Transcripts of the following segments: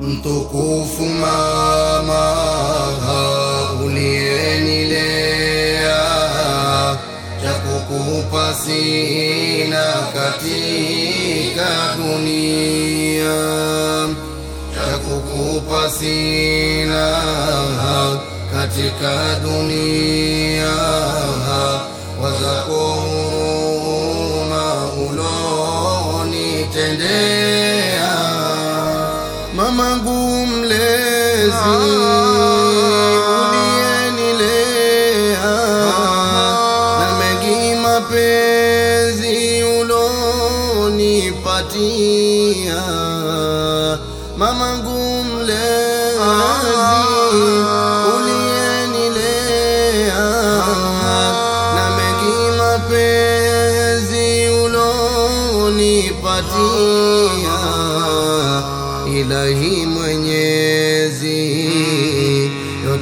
mtukufu mama uliyenilea, cha kukupa sina katika dunia, cha kukupa sina katika dunia, wazako huruma ulonitendea mapenzi ulonipatia. Mamangu mlezi uliyenilea na mengi mapenzi ulonipatia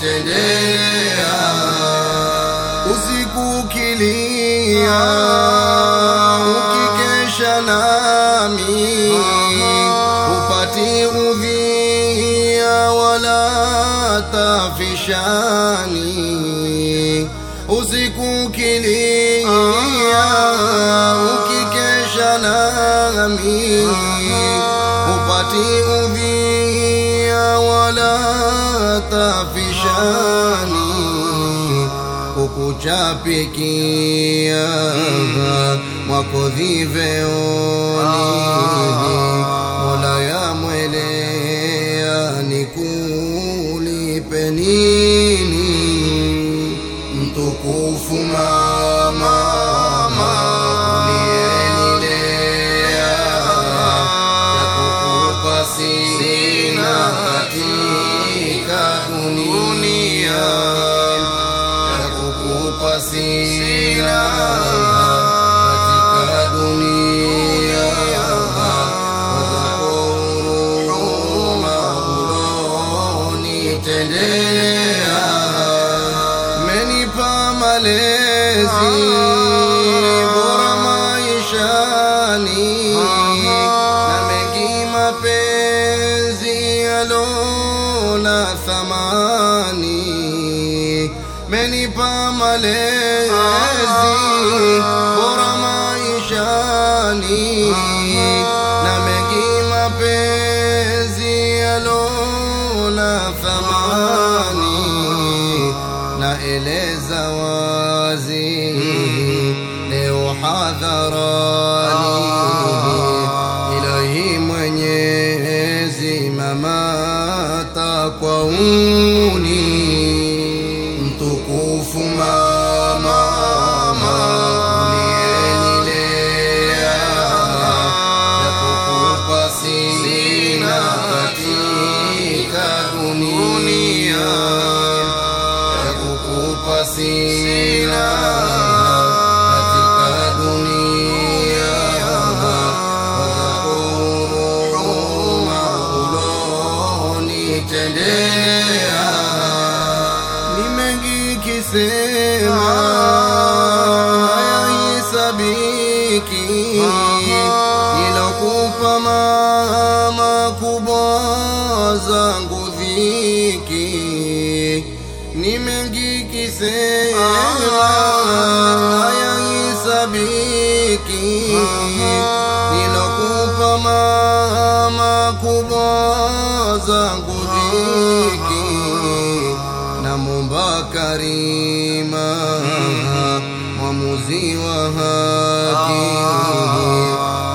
ulonitendea usiku ukilia ukikesha nami upati udhia wala tafishani. Usiku ukilia ukikesha nami upati udhia tafishani ukuchapikia mwakodhiveo kukupa sina katika dunia. Wazako huruma ulonitendea menipa malezi bora maishani. Na mengi mapenzi yalona thamani مني باماليزي برا ما يشاني. نمجي ما بيزي لولا فماني. نائل زوازي. لو حذراني mengi kisema hayahisabiki nilokupa mama kubwa zangu dhiki ni mengi kisema hayahisabiki nilokupa mama kubwa zangu dhiki mumba karima mwamuzi wa haki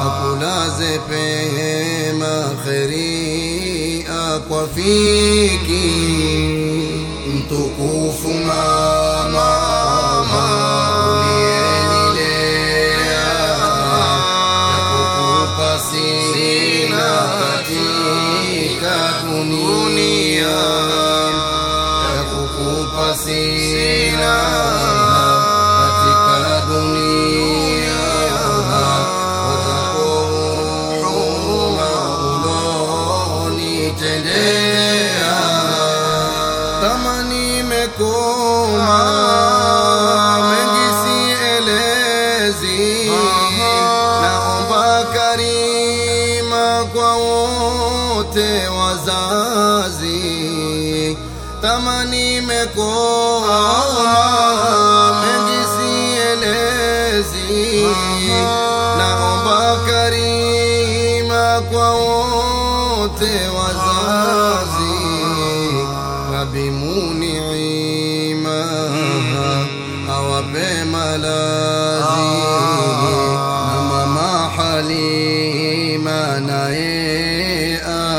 akulaze pema kheri akwafiki نازی تمنی میں کو میں جسی لیزی نعبا کریم قوت وزازی ربي مونعي ما أو بملائي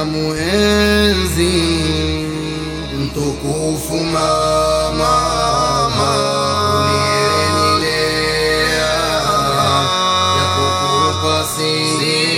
naye amuenzi mtukufu mama uliyenilea ya kukupa sina